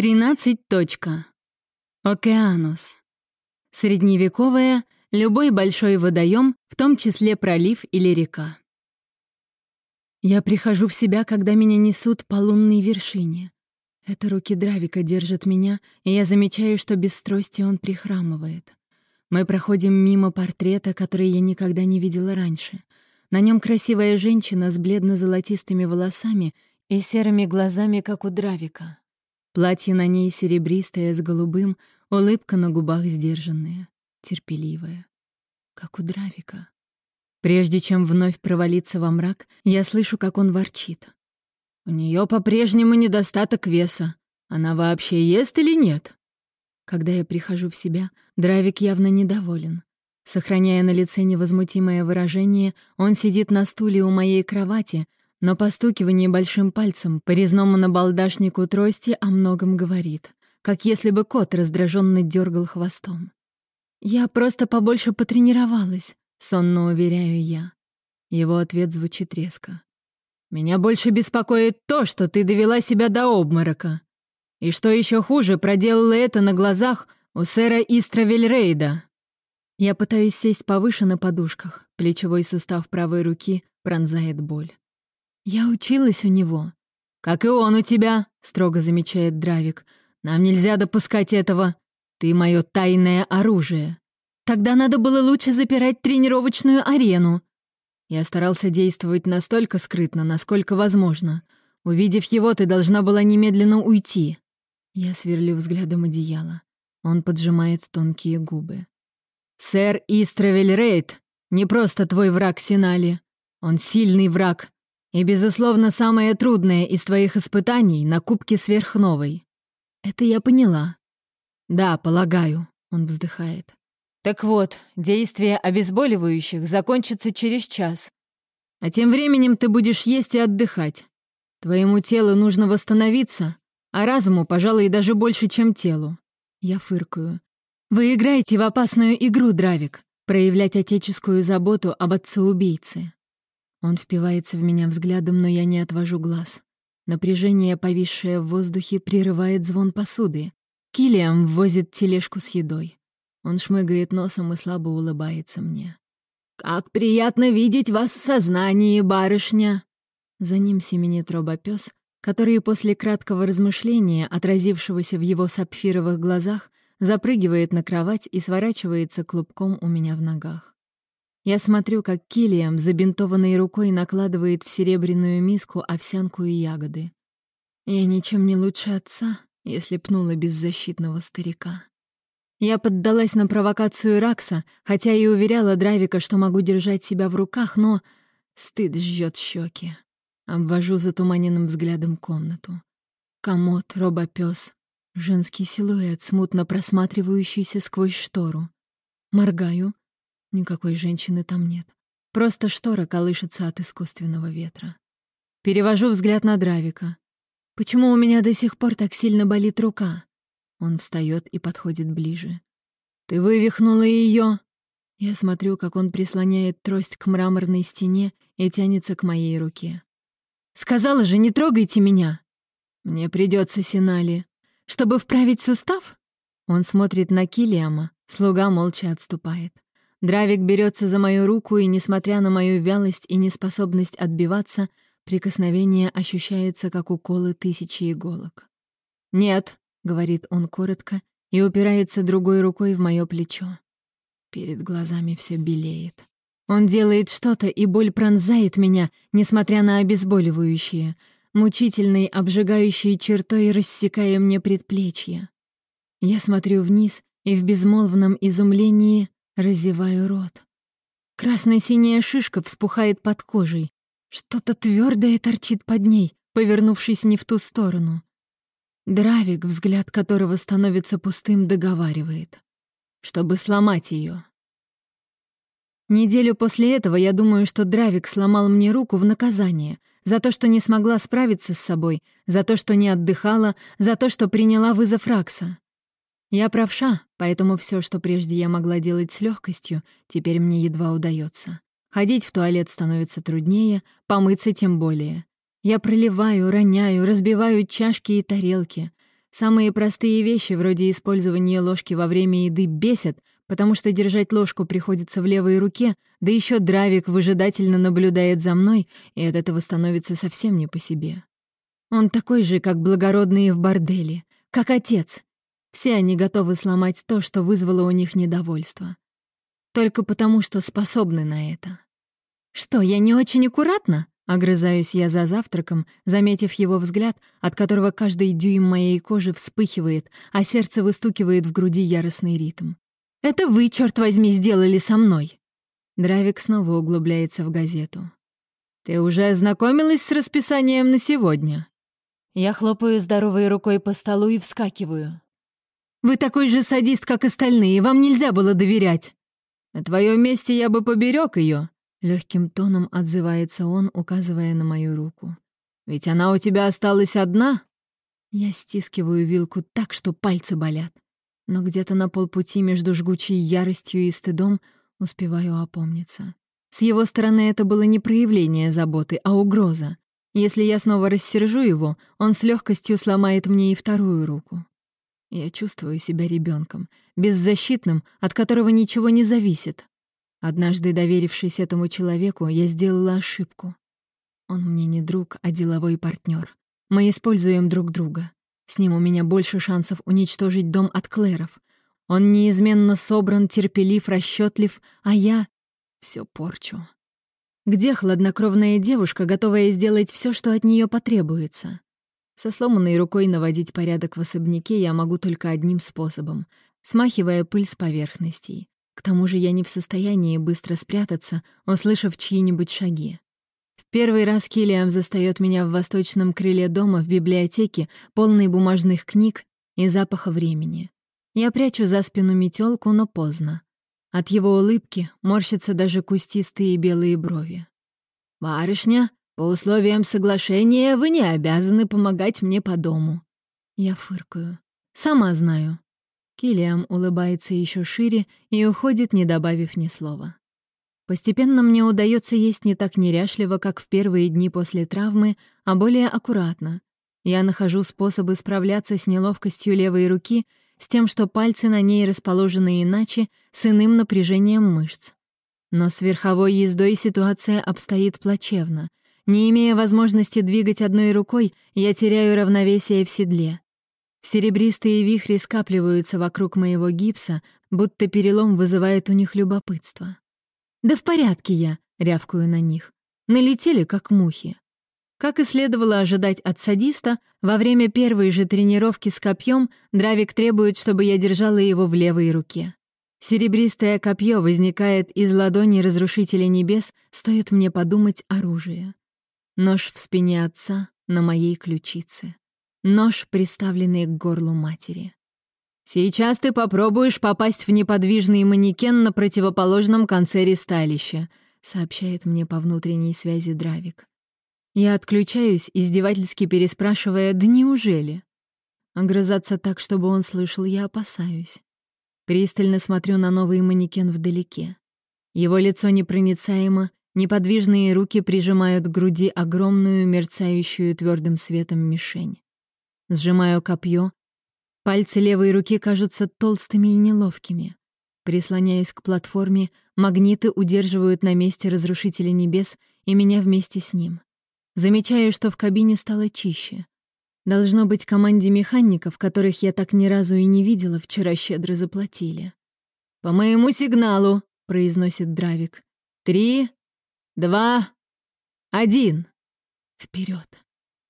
13. Точка. Океанус. Средневековая, любой большой водоем, в том числе пролив или река. Я прихожу в себя, когда меня несут по лунной вершине. Это руки Дравика держат меня, и я замечаю, что без трости он прихрамывает. Мы проходим мимо портрета, который я никогда не видела раньше. На нем красивая женщина с бледно-золотистыми волосами и серыми глазами, как у Дравика. Платье на ней серебристое, с голубым, улыбка на губах сдержанная, терпеливая, как у Дравика. Прежде чем вновь провалиться во мрак, я слышу, как он ворчит. «У нее по-прежнему недостаток веса. Она вообще ест или нет?» Когда я прихожу в себя, Дравик явно недоволен. Сохраняя на лице невозмутимое выражение, он сидит на стуле у моей кровати, но постукивание большим пальцем по резному набалдашнику трости о многом говорит, как если бы кот раздраженно дергал хвостом. «Я просто побольше потренировалась», — сонно уверяю я. Его ответ звучит резко. «Меня больше беспокоит то, что ты довела себя до обморока. И что еще хуже, проделала это на глазах у сэра Истравельрейда». Я пытаюсь сесть повыше на подушках. Плечевой сустав правой руки пронзает боль. «Я училась у него». «Как и он у тебя», — строго замечает Дравик. «Нам нельзя допускать этого. Ты мое тайное оружие». «Тогда надо было лучше запирать тренировочную арену». Я старался действовать настолько скрытно, насколько возможно. Увидев его, ты должна была немедленно уйти. Я сверлю взглядом одеяло. Он поджимает тонкие губы. «Сэр Истравель Рейд не просто твой враг Синали. Он сильный враг, и, безусловно, самое трудное из твоих испытаний на Кубке Сверхновой. Это я поняла. Да, полагаю, он вздыхает. Так вот, действие обезболивающих закончится через час. А тем временем ты будешь есть и отдыхать. Твоему телу нужно восстановиться, а разуму, пожалуй, даже больше, чем телу. Я фыркаю. Вы играете в опасную игру, Дравик, проявлять отеческую заботу об отце-убийце. Он впивается в меня взглядом, но я не отвожу глаз. Напряжение, повисшее в воздухе, прерывает звон посуды. Килиам возит тележку с едой. Он шмыгает носом и слабо улыбается мне. «Как приятно видеть вас в сознании, барышня!» За ним семенит робопёс, который после краткого размышления, отразившегося в его сапфировых глазах, запрыгивает на кровать и сворачивается клубком у меня в ногах. Я смотрю, как Килиам забинтованной рукой накладывает в серебряную миску овсянку и ягоды. Я ничем не лучше отца, если пнула беззащитного старика. Я поддалась на провокацию Ракса, хотя и уверяла Дравика, что могу держать себя в руках, но стыд жжет щеки. Обвожу затуманенным взглядом комнату. Комод, робопёс, женский силуэт, смутно просматривающийся сквозь штору. Моргаю, Никакой женщины там нет. Просто штора колышется от искусственного ветра. Перевожу взгляд на Дравика. Почему у меня до сих пор так сильно болит рука? Он встает и подходит ближе. Ты вывихнула ее. Я смотрю, как он прислоняет трость к мраморной стене и тянется к моей руке. Сказала же, не трогайте меня. Мне придется Синали. Чтобы вправить сустав? Он смотрит на Килиама, слуга молча отступает. Дравик берется за мою руку, и, несмотря на мою вялость и неспособность отбиваться, прикосновение ощущается, как уколы тысячи иголок. «Нет», — говорит он коротко, и упирается другой рукой в мое плечо. Перед глазами все белеет. Он делает что-то, и боль пронзает меня, несмотря на обезболивающее, мучительной, обжигающей чертой рассекая мне предплечье. Я смотрю вниз и в безмолвном изумлении Разеваю рот. Красная-синяя шишка вспухает под кожей. Что-то твердое торчит под ней, повернувшись не в ту сторону. Дравик, взгляд которого становится пустым, договаривает. Чтобы сломать ее. Неделю после этого я думаю, что Дравик сломал мне руку в наказание за то, что не смогла справиться с собой, за то, что не отдыхала, за то, что приняла вызов Ракса. Я правша, поэтому все, что прежде я могла делать с легкостью, теперь мне едва удается. Ходить в туалет становится труднее, помыться тем более. Я проливаю, роняю, разбиваю чашки и тарелки. Самые простые вещи, вроде использования ложки во время еды, бесят, потому что держать ложку приходится в левой руке, да еще Дравик выжидательно наблюдает за мной, и от этого становится совсем не по себе. Он такой же, как благородные в борделе, как отец. Все они готовы сломать то, что вызвало у них недовольство. Только потому, что способны на это. Что, я не очень аккуратна? Огрызаюсь я за завтраком, заметив его взгляд, от которого каждый дюйм моей кожи вспыхивает, а сердце выстукивает в груди яростный ритм. «Это вы, черт возьми, сделали со мной!» Дравик снова углубляется в газету. «Ты уже ознакомилась с расписанием на сегодня?» Я хлопаю здоровой рукой по столу и вскакиваю. «Вы такой же садист, как остальные, вам нельзя было доверять!» «На твоем месте я бы поберег ее, Легким тоном отзывается он, указывая на мою руку. «Ведь она у тебя осталась одна?» Я стискиваю вилку так, что пальцы болят. Но где-то на полпути между жгучей яростью и стыдом успеваю опомниться. С его стороны это было не проявление заботы, а угроза. Если я снова рассержу его, он с легкостью сломает мне и вторую руку. Я чувствую себя ребенком, беззащитным, от которого ничего не зависит. Однажды, доверившись этому человеку, я сделала ошибку. Он мне не друг, а деловой партнер. Мы используем друг друга. С ним у меня больше шансов уничтожить дом от Клэров. Он неизменно собран, терпелив, расчетлив, а я все порчу. Где хладнокровная девушка, готовая сделать все, что от нее потребуется? Со сломанной рукой наводить порядок в особняке я могу только одним способом — смахивая пыль с поверхностей. К тому же я не в состоянии быстро спрятаться, услышав чьи-нибудь шаги. В первый раз Киллиам застаёт меня в восточном крыле дома в библиотеке, полной бумажных книг и запаха времени. Я прячу за спину метелку, но поздно. От его улыбки морщатся даже кустистые белые брови. «Барышня, по условиям соглашения вы не обязаны помогать мне по дому». Я фыркаю. «Сама знаю». Килиам улыбается еще шире и уходит, не добавив ни слова. Постепенно мне удается есть не так неряшливо, как в первые дни после травмы, а более аккуратно. Я нахожу способы справляться с неловкостью левой руки, с тем, что пальцы на ней расположены иначе, с иным напряжением мышц. Но с верховой ездой ситуация обстоит плачевно. Не имея возможности двигать одной рукой, я теряю равновесие в седле. Серебристые вихри скапливаются вокруг моего гипса, будто перелом вызывает у них любопытство. «Да в порядке я», — рявкую на них. Налетели, как мухи. Как и следовало ожидать от садиста, во время первой же тренировки с копьем Дравик требует, чтобы я держала его в левой руке. Серебристое копье возникает из ладони разрушителя небес, стоит мне подумать оружие. Нож в спине отца на моей ключице. Нож, приставленный к горлу матери. «Сейчас ты попробуешь попасть в неподвижный манекен на противоположном конце ристалища», сообщает мне по внутренней связи Дравик. Я отключаюсь, издевательски переспрашивая «Да неужели?». Огрызаться так, чтобы он слышал, я опасаюсь. Пристально смотрю на новый манекен вдалеке. Его лицо непроницаемо, неподвижные руки прижимают к груди огромную, мерцающую твердым светом мишень. Сжимаю копье. Пальцы левой руки кажутся толстыми и неловкими. Прислоняясь к платформе, магниты удерживают на месте разрушителя небес и меня вместе с ним. Замечаю, что в кабине стало чище. Должно быть, команде механиков, которых я так ни разу и не видела, вчера щедро заплатили. «По моему сигналу», — произносит Дравик. «Три, два, один». Вперед.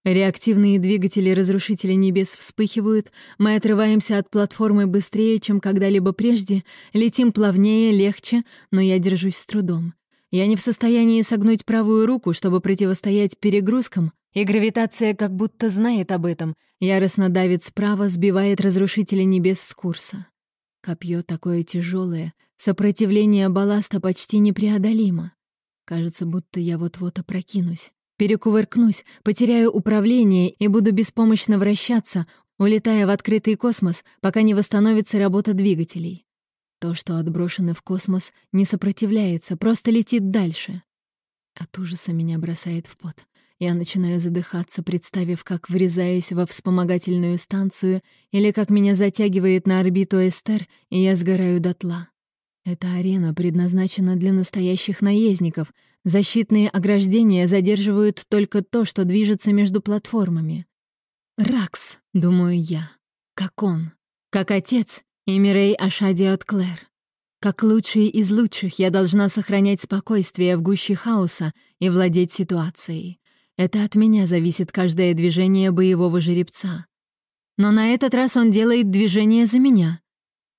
Реактивные двигатели разрушителя небес вспыхивают, мы отрываемся от платформы быстрее, чем когда-либо прежде, летим плавнее, легче, но я держусь с трудом. Я не в состоянии согнуть правую руку, чтобы противостоять перегрузкам, и гравитация как будто знает об этом, яростно давит справа, сбивает разрушителя небес с курса. Копье такое тяжелое, сопротивление балласта почти непреодолимо. Кажется, будто я вот-вот опрокинусь. Перекувыркнусь, потеряю управление и буду беспомощно вращаться, улетая в открытый космос, пока не восстановится работа двигателей. То, что отброшено в космос, не сопротивляется, просто летит дальше. От ужаса меня бросает в пот. Я начинаю задыхаться, представив, как врезаюсь во вспомогательную станцию или как меня затягивает на орбиту Эстер, и я сгораю дотла. Эта арена предназначена для настоящих наездников. Защитные ограждения задерживают только то, что движется между платформами. «Ракс», — думаю я, — как он, как отец и Ашадиот Клэр. Как лучший из лучших я должна сохранять спокойствие в гуще хаоса и владеть ситуацией. Это от меня зависит каждое движение боевого жеребца. Но на этот раз он делает движение за меня.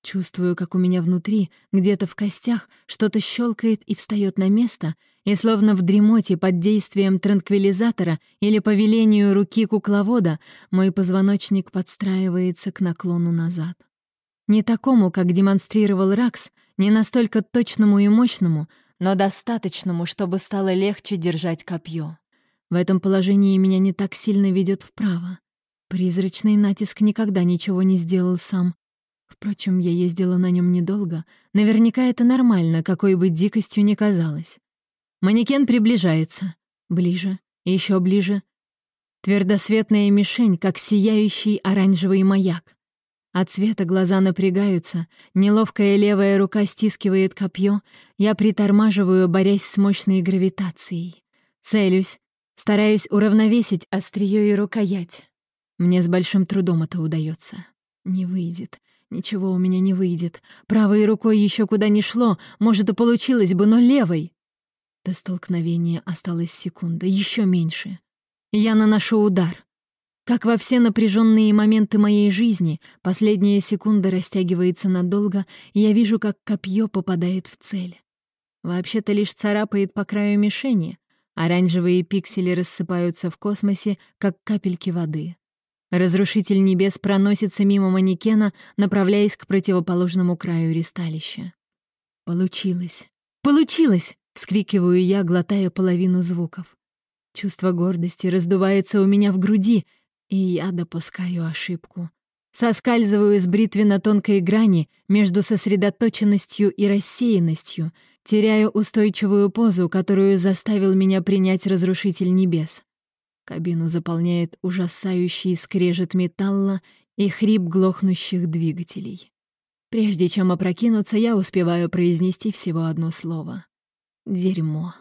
Чувствую, как у меня внутри, где-то в костях, что-то щелкает и встает на место, и словно в дремоте под действием транквилизатора или по велению руки кукловода мой позвоночник подстраивается к наклону назад. Не такому, как демонстрировал Ракс, не настолько точному и мощному, но достаточному, чтобы стало легче держать копье. В этом положении меня не так сильно ведет вправо. Призрачный натиск никогда ничего не сделал сам. Впрочем, я ездила на нем недолго. Наверняка это нормально, какой бы дикостью ни казалось. Манекен приближается. Ближе, еще ближе. Твердосветная мишень, как сияющий оранжевый маяк. От света глаза напрягаются, неловкая левая рука стискивает копье, я притормаживаю, борясь с мощной гравитацией. Целюсь, Стараюсь уравновесить острие и рукоять. Мне с большим трудом это удается. Не выйдет. Ничего у меня не выйдет. Правой рукой еще куда ни шло, может, и получилось бы, но левой. До столкновения осталась секунда, еще меньше. Я наношу удар. Как во все напряженные моменты моей жизни, последняя секунда растягивается надолго, и я вижу, как копье попадает в цель. Вообще-то лишь царапает по краю мишени, Оранжевые пиксели рассыпаются в космосе, как капельки воды. Разрушитель небес проносится мимо манекена, направляясь к противоположному краю ристалища. «Получилось! Получилось!» — вскрикиваю я, глотая половину звуков. Чувство гордости раздувается у меня в груди, и я допускаю ошибку. Соскальзываю с бритвы на тонкой грани между сосредоточенностью и рассеянностью, теряю устойчивую позу, которую заставил меня принять Разрушитель Небес. Кабину заполняет ужасающий скрежет металла и хрип глохнущих двигателей. Прежде чем опрокинуться, я успеваю произнести всего одно слово. Дерьмо.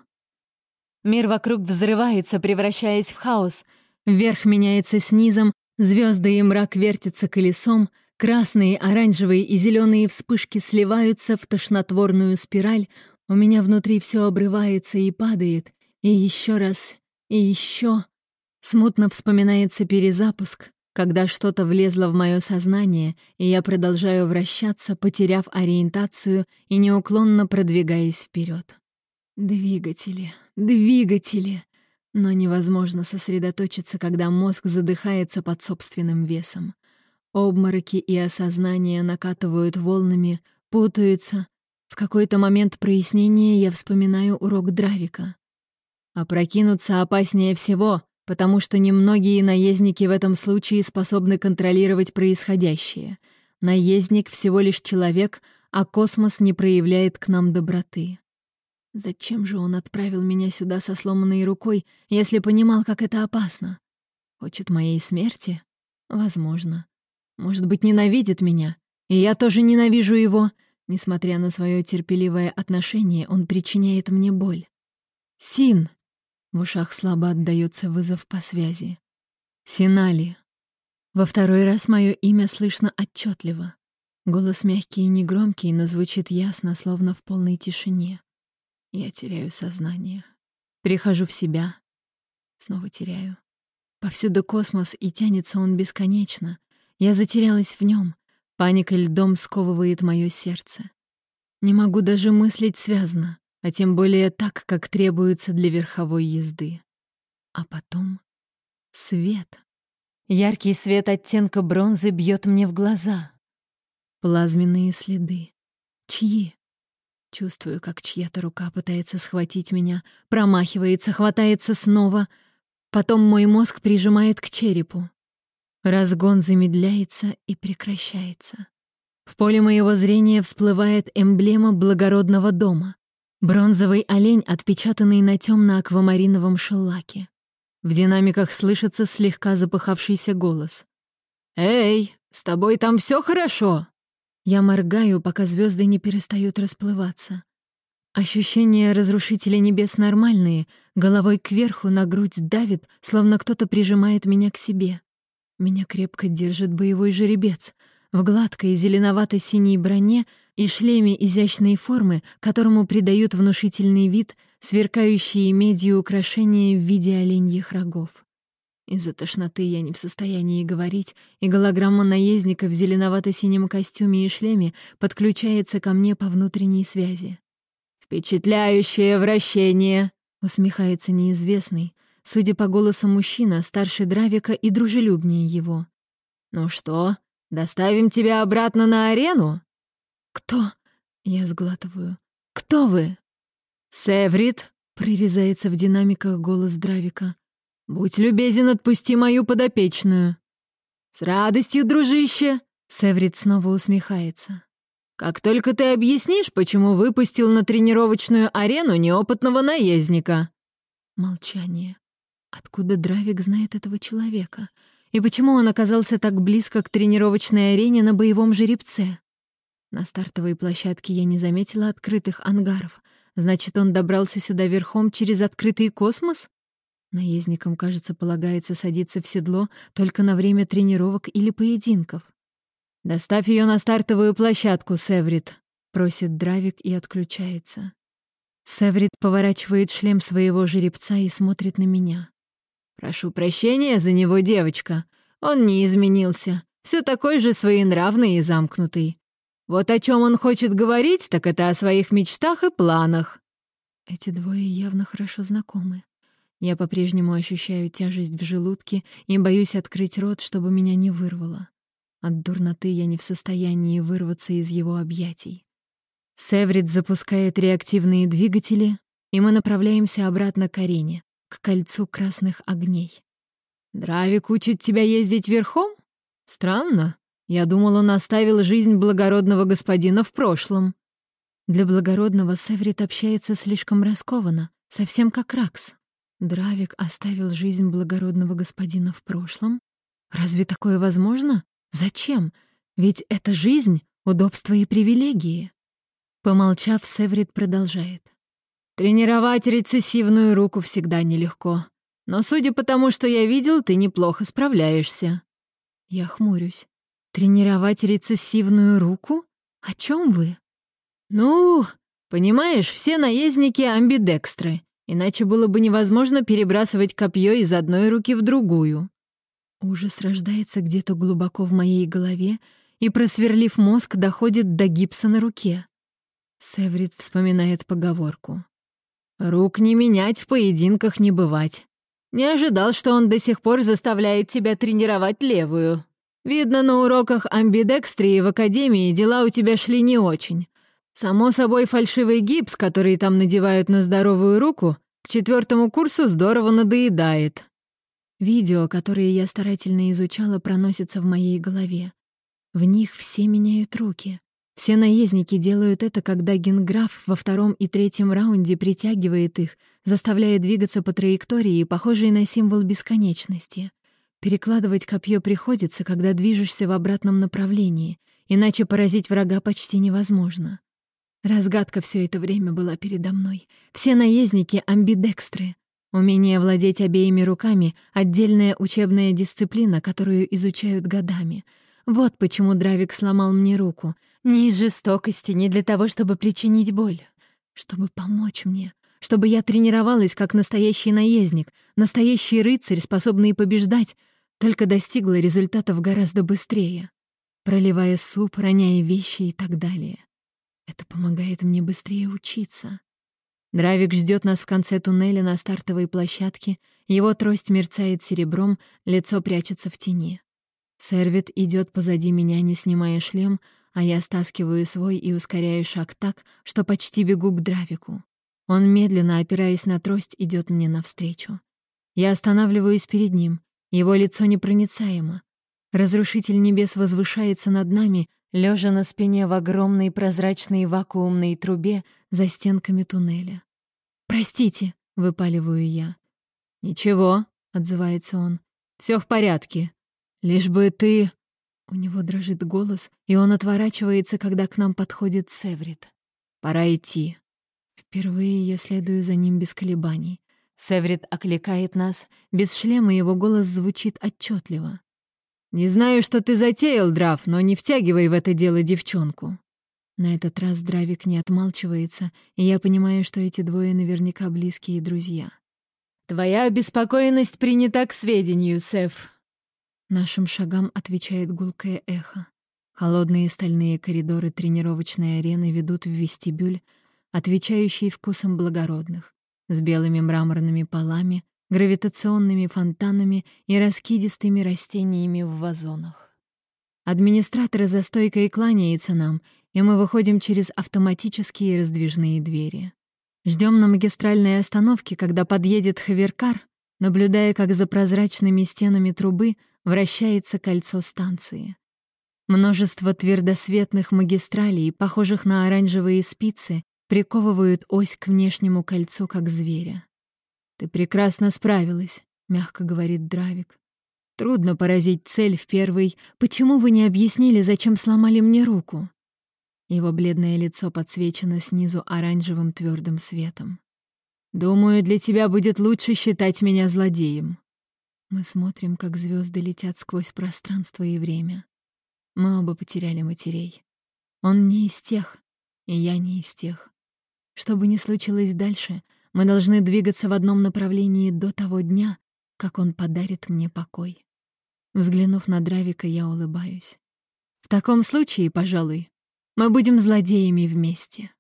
Мир вокруг взрывается, превращаясь в хаос. Вверх меняется снизом, Звезды и мрак вертятся колесом, красные, оранжевые и зеленые вспышки сливаются в тошнотворную спираль, у меня внутри все обрывается и падает, и еще раз, и еще. Смутно вспоминается перезапуск, когда что-то влезло в мое сознание, и я продолжаю вращаться, потеряв ориентацию и неуклонно продвигаясь вперед. Двигатели, двигатели. Но невозможно сосредоточиться, когда мозг задыхается под собственным весом. Обмороки и осознание накатывают волнами, путаются. В какой-то момент прояснения я вспоминаю урок Дравика. Опрокинуться опаснее всего, потому что немногие наездники в этом случае способны контролировать происходящее. Наездник всего лишь человек, а космос не проявляет к нам доброты. Зачем же он отправил меня сюда со сломанной рукой, если понимал, как это опасно? Хочет моей смерти? Возможно. Может быть, ненавидит меня. И я тоже ненавижу его. Несмотря на свое терпеливое отношение, он причиняет мне боль. Син. В ушах слабо отдаётся вызов по связи. Синали. Во второй раз мое имя слышно отчетливо. Голос мягкий и негромкий, но звучит ясно, словно в полной тишине. Я теряю сознание. Прихожу в себя. Снова теряю. Повсюду космос, и тянется он бесконечно. Я затерялась в нем. Паника льдом сковывает мое сердце. Не могу даже мыслить связно, а тем более так, как требуется для верховой езды. А потом свет. Яркий свет оттенка бронзы бьет мне в глаза. Плазменные следы. Чьи? Чувствую, как чья-то рука пытается схватить меня, промахивается, хватается снова. Потом мой мозг прижимает к черепу. Разгон замедляется и прекращается. В поле моего зрения всплывает эмблема благородного дома. Бронзовый олень, отпечатанный на темно-аквамариновом шеллаке. В динамиках слышится слегка запыхавшийся голос. «Эй, с тобой там все хорошо?» Я моргаю, пока звезды не перестают расплываться. Ощущения разрушителя небес нормальные, головой кверху на грудь давит, словно кто-то прижимает меня к себе. Меня крепко держит боевой жеребец в гладкой зеленовато-синей броне и шлеме изящной формы, которому придают внушительный вид сверкающие медью украшения в виде оленьих рогов. Из-за тошноты я не в состоянии говорить, и голограмма наездника в зеленовато-синем костюме и шлеме подключается ко мне по внутренней связи. «Впечатляющее вращение!» — усмехается неизвестный, судя по голосу мужчина, старше Дравика и дружелюбнее его. «Ну что, доставим тебя обратно на арену?» «Кто?» — я сглатываю. «Кто вы?» «Севрит!» — прорезается в динамиках голос Дравика. «Будь любезен, отпусти мою подопечную». «С радостью, дружище!» — Севрит снова усмехается. Как только ты объяснишь, почему выпустил на тренировочную арену неопытного наездника. Молчание. Откуда Дравик знает этого человека? И почему он оказался так близко к тренировочной арене на боевом жеребце? На стартовой площадке я не заметила открытых ангаров. Значит, он добрался сюда верхом через открытый космос? Наездникам, кажется, полагается садиться в седло только на время тренировок или поединков. «Доставь ее на стартовую площадку, Севрит», — просит Дравик и отключается. Севрит поворачивает шлем своего жеребца и смотрит на меня. «Прошу прощения за него, девочка. Он не изменился. Все такой же своенравный и замкнутый. Вот о чем он хочет говорить, так это о своих мечтах и планах». Эти двое явно хорошо знакомы. Я по-прежнему ощущаю тяжесть в желудке и боюсь открыть рот, чтобы меня не вырвало. От дурноты я не в состоянии вырваться из его объятий. Севрит запускает реактивные двигатели, и мы направляемся обратно к арене, к кольцу красных огней. «Дравик учит тебя ездить верхом? Странно. Я думал, он оставил жизнь благородного господина в прошлом». Для благородного Севрит общается слишком раскованно, совсем как Ракс. Дравик оставил жизнь благородного господина в прошлом? Разве такое возможно? Зачем? Ведь это жизнь, удобство и привилегии. Помолчав, Севрит продолжает. Тренировать рецессивную руку всегда нелегко. Но судя по тому, что я видел, ты неплохо справляешься. Я хмурюсь. Тренировать рецессивную руку? О чем вы? Ну, понимаешь, все наездники амбидекстры, иначе было бы невозможно перебрасывать копье из одной руки в другую. Ужас рождается где-то глубоко в моей голове и, просверлив мозг, доходит до гипса на руке. Севрит вспоминает поговорку. «Рук не менять, в поединках не бывать. Не ожидал, что он до сих пор заставляет тебя тренировать левую. Видно, на уроках амбидекстрии в академии дела у тебя шли не очень. Само собой, фальшивый гипс, который там надевают на здоровую руку, к четвертому курсу здорово надоедает. Видео, которые я старательно изучала, проносятся в моей голове. В них все меняют руки. Все наездники делают это, когда генграф во втором и третьем раунде притягивает их, заставляя двигаться по траектории, похожей на символ бесконечности. Перекладывать копье приходится, когда движешься в обратном направлении, иначе поразить врага почти невозможно. Разгадка все это время была передо мной. Все наездники — амбидекстры. Умение владеть обеими руками — отдельная учебная дисциплина, которую изучают годами. Вот почему Дравик сломал мне руку. Не из жестокости, не для того, чтобы причинить боль. Чтобы помочь мне. Чтобы я тренировалась как настоящий наездник, настоящий рыцарь, способный побеждать, только достигла результатов гораздо быстрее. Проливая суп, роняя вещи и так далее. Это помогает мне быстрее учиться. Дравик ждет нас в конце туннеля на стартовой площадке, его трость мерцает серебром, лицо прячется в тени. Сервит идет позади меня, не снимая шлем, а я стаскиваю свой и ускоряю шаг так, что почти бегу к Дравику. Он, медленно опираясь на трость, идет мне навстречу. Я останавливаюсь перед ним, его лицо непроницаемо. Разрушитель небес возвышается над нами, лежа на спине в огромной прозрачной вакуумной трубе за стенками туннеля. «Простите», — выпаливаю я. «Ничего», — отзывается он. Все в порядке. Лишь бы ты...» У него дрожит голос, и он отворачивается, когда к нам подходит Севрит. «Пора идти». Впервые я следую за ним без колебаний. Севрит окликает нас. Без шлема его голос звучит отчетливо. «Не знаю, что ты затеял, Драф, но не втягивай в это дело девчонку». На этот раз Дравик не отмалчивается, и я понимаю, что эти двое наверняка близкие друзья. «Твоя обеспокоенность принята к сведению, Сеф». Нашим шагам отвечает гулкое эхо. Холодные стальные коридоры тренировочной арены ведут в вестибюль, отвечающий вкусом благородных с белыми мраморными полами, гравитационными фонтанами и раскидистыми растениями в вазонах. Администратор за стойкой кланяется нам, и мы выходим через автоматические раздвижные двери. Ждем на магистральной остановке, когда подъедет хаверкар, наблюдая, как за прозрачными стенами трубы вращается кольцо станции. Множество твердосветных магистралей, похожих на оранжевые спицы, приковывают ось к внешнему кольцу, как зверя. «Ты прекрасно справилась», — мягко говорит Дравик. «Трудно поразить цель в первый. Почему вы не объяснили, зачем сломали мне руку?» Его бледное лицо подсвечено снизу оранжевым твердым светом. «Думаю, для тебя будет лучше считать меня злодеем». Мы смотрим, как звезды летят сквозь пространство и время. Мы оба потеряли матерей. Он не из тех, и я не из тех. Что бы ни случилось дальше, мы должны двигаться в одном направлении до того дня, как он подарит мне покой. Взглянув на Дравика, я улыбаюсь. В таком случае, пожалуй, мы будем злодеями вместе.